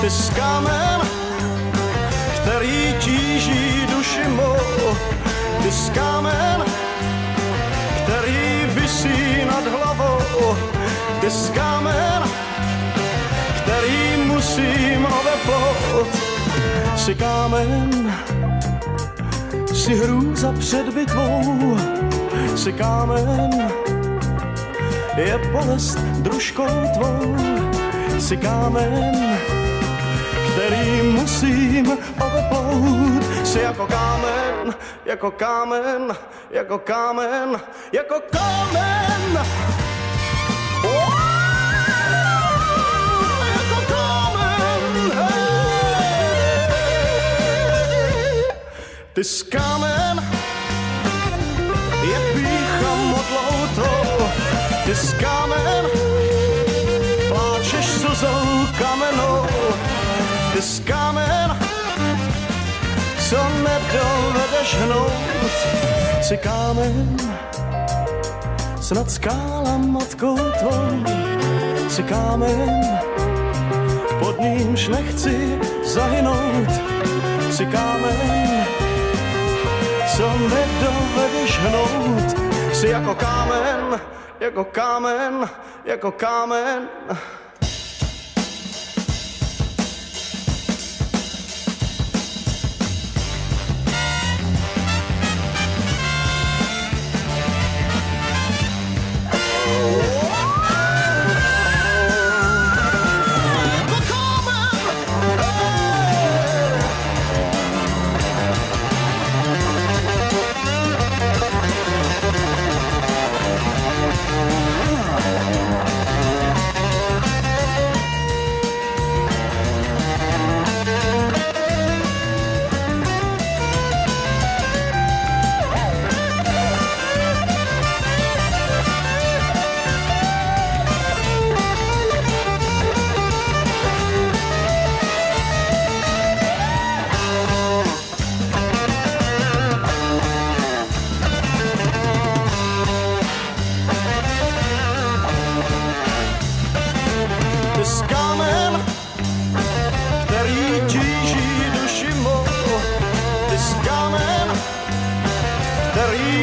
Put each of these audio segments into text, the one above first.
ty s kámen, který tíží duši mou. Ty s kamen, který vysí nad hlavou. Ty s kamen, který musím odeplout. Si kámen, si hrůza před bitvou, si kámen, je bolest družkou tvou, si kámen, musím oveplout. Jsi jako kámen, jako kámen, jako kámen, jako kámen. Jako. Ty jsi kámen, je pícha modlou tvou. Ty jsi kámen, pláčeš slzou kamenou. Ty jsi kámen, co nedovedeš hnout. Jsi kámen, snad skála matkou tvou. Jsi kámen, pod nímž nechci zahynout. Jsi kámen, co nedovedeš hnout. Jsi jako kámen, jako kámen, jako kámen.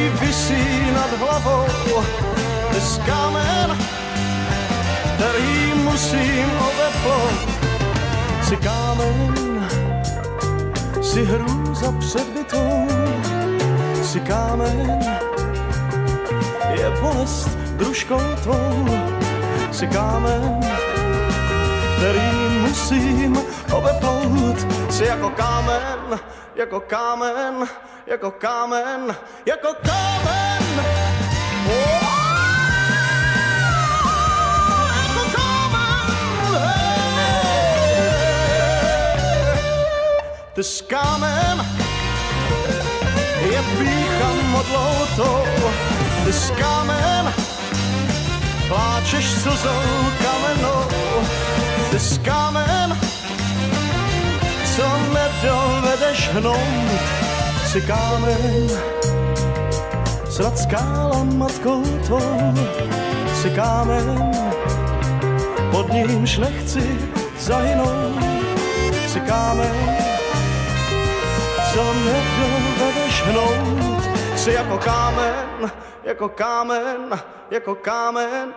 Visí nad hlavou. Jsi kámen, který musím oveplout. Jsi kámen, jsi hrůza před bitou. Jsi kámen, je bolest družkou tvou. Jsi kámen, který musím obeplout. Jsi jako kámen, jako kámen, jako kámen, jako kámen. Oh! Ty jsi kámen, je pícha modlou tou. Ty jsi kámen, pláčeš slzou kamenou. Jsi kámen, co nedovedeš hnout. Jsi kámen, snad skála matkou tvou. Jsi kámen, pod nímž nechci zahynout. Jsi kámen, co nedovedeš hnout. Jsi jako kámen, jako kámen, jako kámen,